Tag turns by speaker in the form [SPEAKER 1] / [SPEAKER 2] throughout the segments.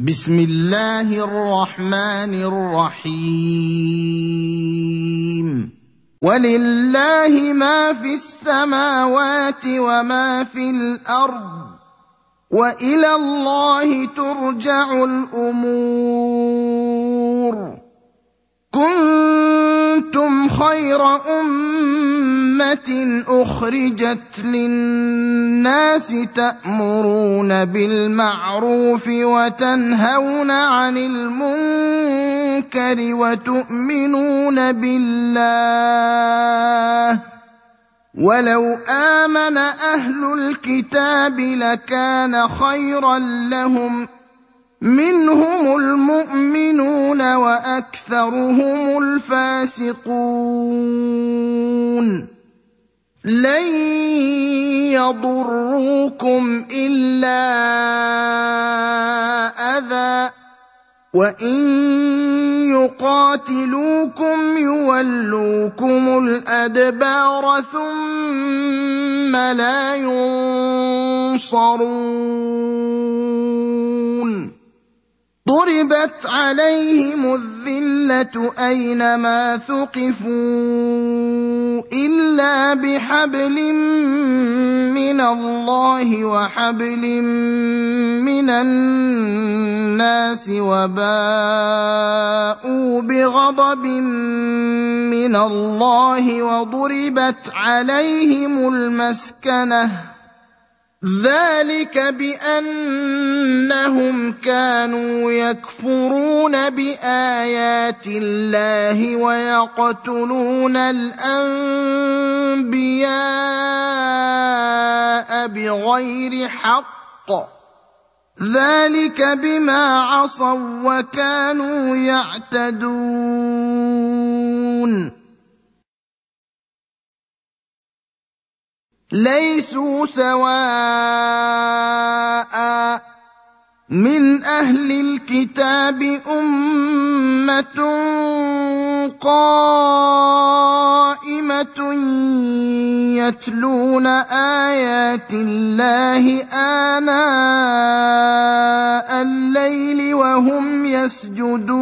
[SPEAKER 1] بسم الله الرحمن الرحيم. ولله ما في السماوات وما في الأرض وإلى الله ترجع الأمور. كنتم خير أمة أخرجت للناس تأمرون بالمعروف وتنهون عن المنكر وتؤمنون بالله. ولو آمن أهل الكتاب لكان خيرا لهم. منهم المؤمنون وأكثرهم الفاسقون. لن يضروكم إلا أذى وإن يقاتلوكم يولوكم الأدبار ثم لا ينصرون. ضربت عليهم الذله اينما ثقفوا الا بحبل من الله وحبل من الناس وباءوا بغضب من الله وضربت عليهم المسكنه ذلك بأنهم كانوا يكفرون بآيات الله ويقتلون الأنبياء بغير حق. ذلك بما عصوا وكانوا يعتدون. ليسوا سواء من أهل الكتاب أمة قائمة يتلون آيات الله آناء الليل وهم يسجدون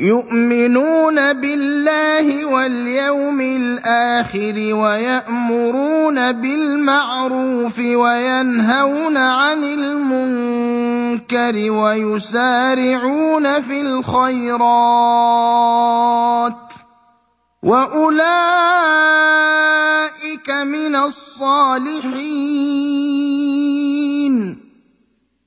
[SPEAKER 1] يؤمنون بالله واليوم الآخر ويأمرون بالمعروف وينهون عن المنكر ويسارعون في الخيرات وأولئك من الصالحين.